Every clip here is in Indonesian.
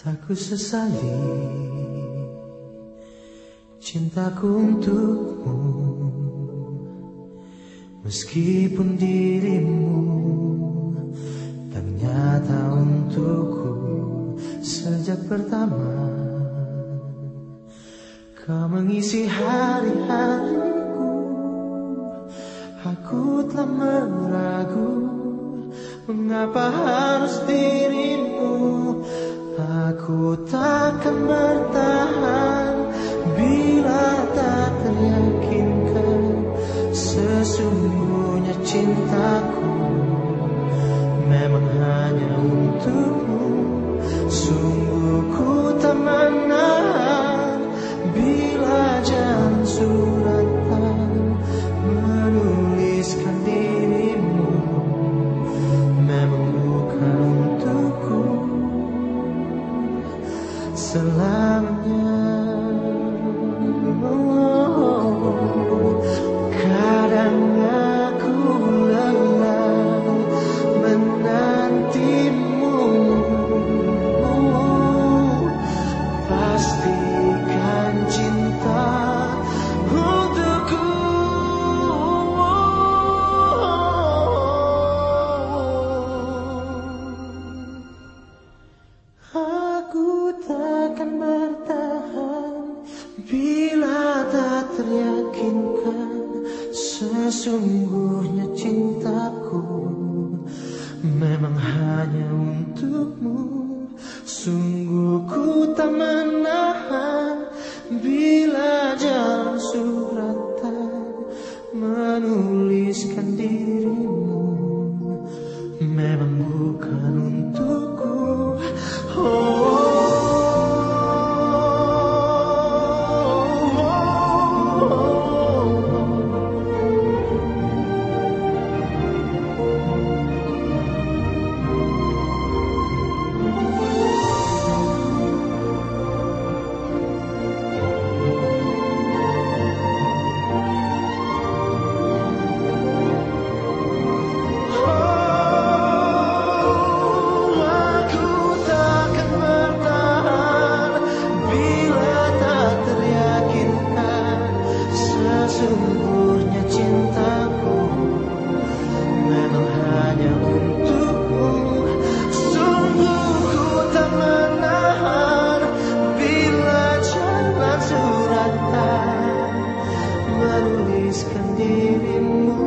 Tak ku sesali cintaku untukmu. Meskipun dirimu ternyata untukku sejak pertama. Kau mengisi hari-hariku. Aku telah meragu Mengapa harus dirimu. Aku takkan bertahan Bila tak teryakinkan Sesungguhnya cintaku Memang hanya untukmu. Sungguh ku tak menahan sesungguhnya cintaku memang hanya untukmu. Sungguh ku tak menahan menuliskan dirimu.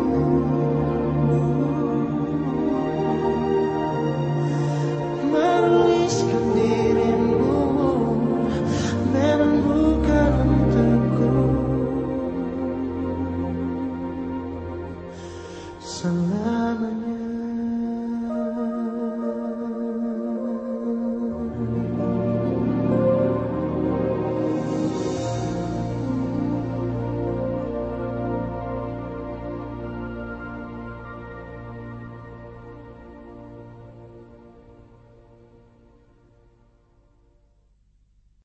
menuliskan dirimu memang bukan untukku selamanya